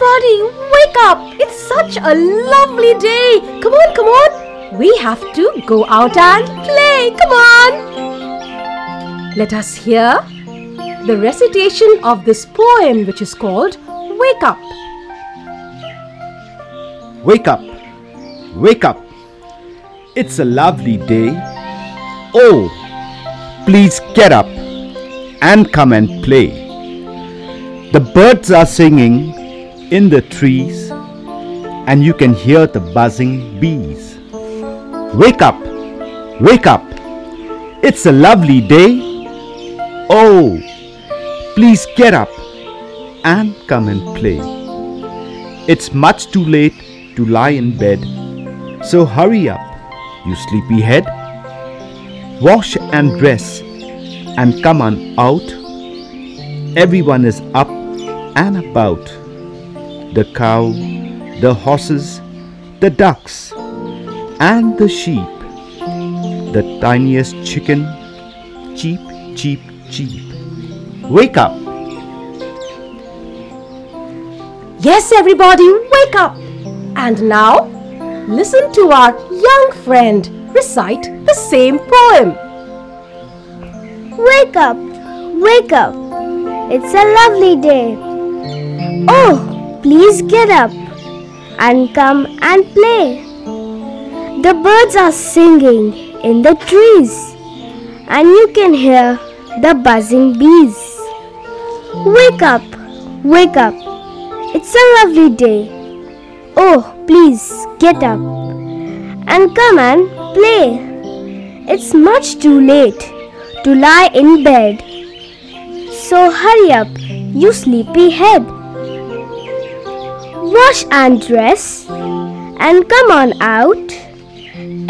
Everybody, wake up! It's such a lovely day. Come on, come on. We have to go out and play. Come on. Let us hear the recitation of this poem, which is called Wake Up. Wake up! Wake up! It's a lovely day. Oh, please get up and come and play. The birds are singing in the trees, and you can hear the buzzing bees. Wake up! Wake up! It's a lovely day. Oh, please get up and come and play. It's much too late to lie in bed, so hurry up, you sleepy head. Wash and dress and come on out. Everyone is up and about. The cow, the horses, the ducks, and the sheep. The tiniest chicken, cheep, cheep, cheep. Wake up! Yes, everybody, wake up! And now, listen to our young friend recite the same poem. Wake up, wake up. It's a lovely day. Oh, please get up and come and play. The birds are singing in the trees, and you can hear the buzzing bees. Wake up, wake up. It's a lovely day. Oh, please get up and come and play. It's much too late to lie in bed. So hurry up, you sleepy head. Wash and dress and come on out.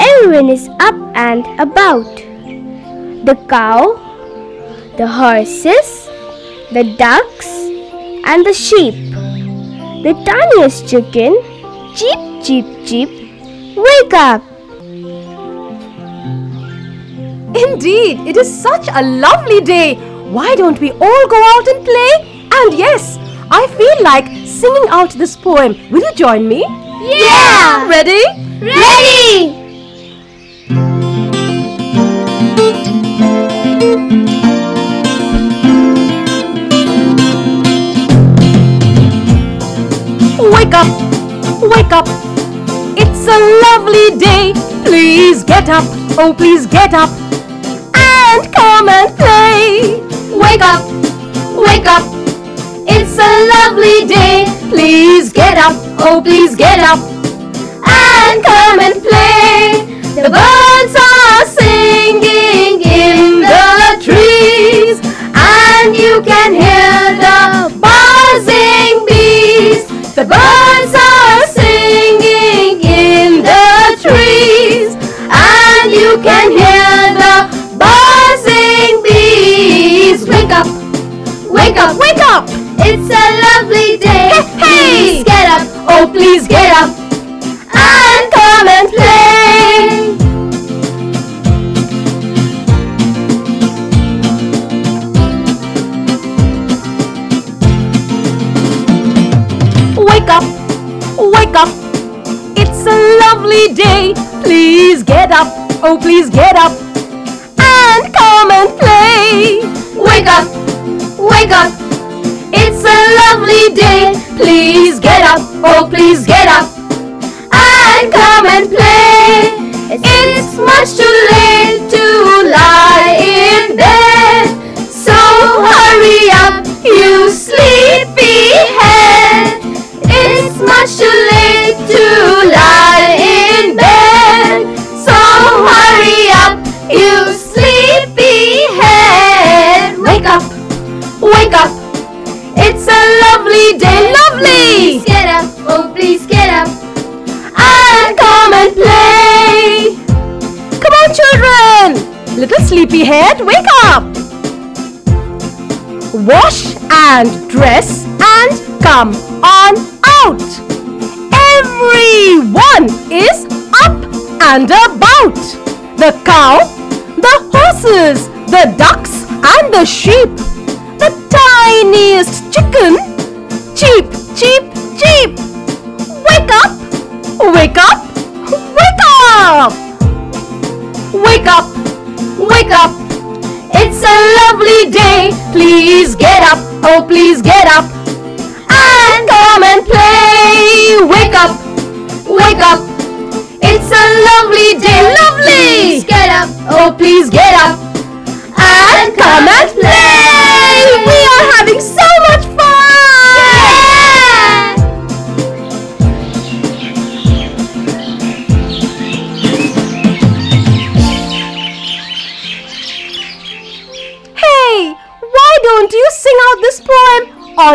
Everyone is up and about. The cow, the horses, the ducks, and the sheep. The tiniest chicken, cheep, cheep, cheep, wake up. Indeed, it is such a lovely day. Why don't we all go out and play? And yes, I feel like singing out this poem. Will you join me? Yeah! Ready? Ready! Wake up! Wake up! It's a lovely day. Please get up. Oh, please get up. And come and play. Wake up! Wake up! It's a lovely day. Please get up. Oh, please get up. And come and play. The birds are singing in the trees. And you can hear the buzzing bees. The birds are singing in the trees. And you can hear the buzzing bees. Wake up! Wake up! Wake up! It's a lovely day. Hey! Please get up. Oh, please get up and come and play. Wake up, wake up. It's a lovely day. Please get up. Oh, please get up and come and play. Wake up, wake up. Lovely day. Please get up. Oh, please get up and come and play. It's much too late to sleepyhead, wake up. Wash and dress and come on out. Everyone is up and about. The cow, the horses, the ducks, and the sheep, every day. Please get up, oh please get up and come and play. Wake up, wake up. It's a lovely day, lovely. Please get up, oh please get up.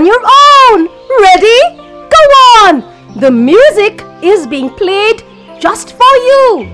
On your own? Ready? Go on. The music is being played just for you.